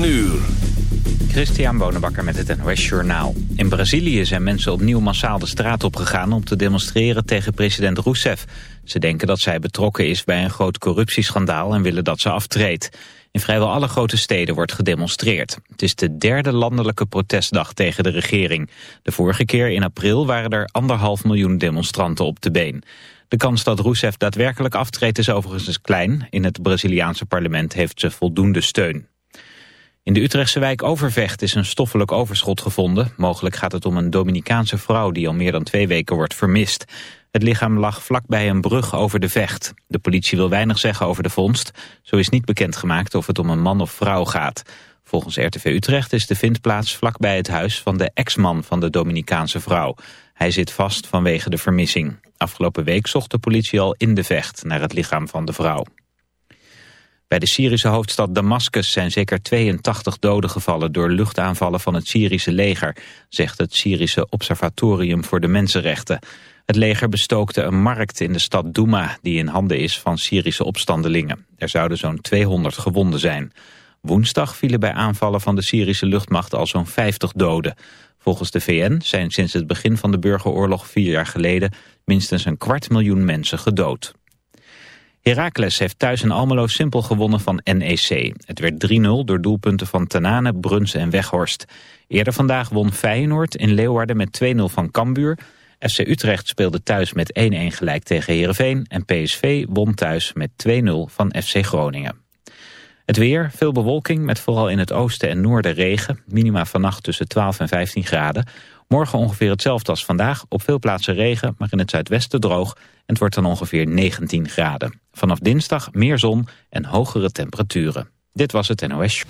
9 uur. Christian Bonenbakker met het NOS Journaal. In Brazilië zijn mensen opnieuw massaal de straat opgegaan om te demonstreren tegen president Rousseff. Ze denken dat zij betrokken is bij een groot corruptieschandaal en willen dat ze aftreedt. In vrijwel alle grote steden wordt gedemonstreerd. Het is de derde landelijke protestdag tegen de regering. De vorige keer in april waren er anderhalf miljoen demonstranten op de been. De kans dat Rousseff daadwerkelijk aftreedt is overigens klein. In het Braziliaanse parlement heeft ze voldoende steun. In de Utrechtse wijk Overvecht is een stoffelijk overschot gevonden. Mogelijk gaat het om een Dominicaanse vrouw die al meer dan twee weken wordt vermist. Het lichaam lag vlakbij een brug over de vecht. De politie wil weinig zeggen over de vondst. Zo is niet bekendgemaakt of het om een man of vrouw gaat. Volgens RTV Utrecht is de vindplaats vlakbij het huis van de ex-man van de Dominicaanse vrouw. Hij zit vast vanwege de vermissing. Afgelopen week zocht de politie al in de vecht naar het lichaam van de vrouw. Bij de Syrische hoofdstad Damascus zijn zeker 82 doden gevallen door luchtaanvallen van het Syrische leger, zegt het Syrische Observatorium voor de Mensenrechten. Het leger bestookte een markt in de stad Douma die in handen is van Syrische opstandelingen. Er zouden zo'n 200 gewonden zijn. Woensdag vielen bij aanvallen van de Syrische luchtmacht al zo'n 50 doden. Volgens de VN zijn sinds het begin van de burgeroorlog vier jaar geleden minstens een kwart miljoen mensen gedood. Heracles heeft thuis in Almelo simpel gewonnen van NEC. Het werd 3-0 door doelpunten van Tanane, Bruns en Weghorst. Eerder vandaag won Feyenoord in Leeuwarden met 2-0 van Cambuur. FC Utrecht speelde thuis met 1-1 gelijk tegen Heerenveen... en PSV won thuis met 2-0 van FC Groningen. Het weer, veel bewolking met vooral in het oosten en noorden regen. Minima vannacht tussen 12 en 15 graden. Morgen ongeveer hetzelfde als vandaag. Op veel plaatsen regen, maar in het zuidwesten droog. En het wordt dan ongeveer 19 graden. Vanaf dinsdag meer zon en hogere temperaturen. Dit was het NOS.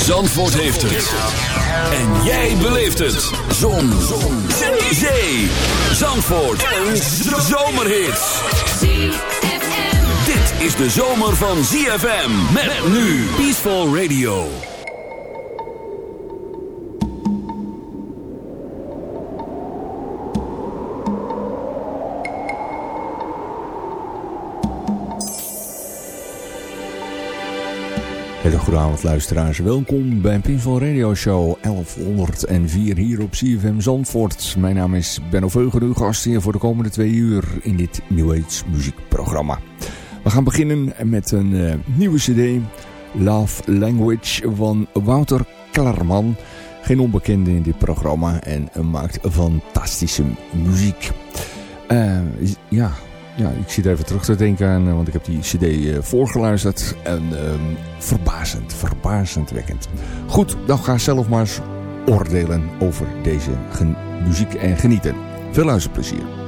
Zandvoort heeft het. En jij beleeft het. Zon. zon. Zee. Zandvoort. Een zomerhit. Dit is de zomer van ZFM. Met nu Peaceful Radio. Hele luisteraars, welkom bij Pinval Radio Show 1104 hier op CFM Zandvoort. Mijn naam is Benno Veugen, uw gast hier voor de komende twee uur in dit New Age muziekprogramma. We gaan beginnen met een uh, nieuwe cd, Love Language van Wouter Klarman. Geen onbekende in dit programma en maakt fantastische muziek. Uh, ja, ja, ik zit even terug te denken aan, want ik heb die cd uh, voorgeluisterd. En um, verbazend, verbazendwekkend. Goed, dan ga zelf maar eens oordelen over deze muziek en genieten. Veel luisterplezier.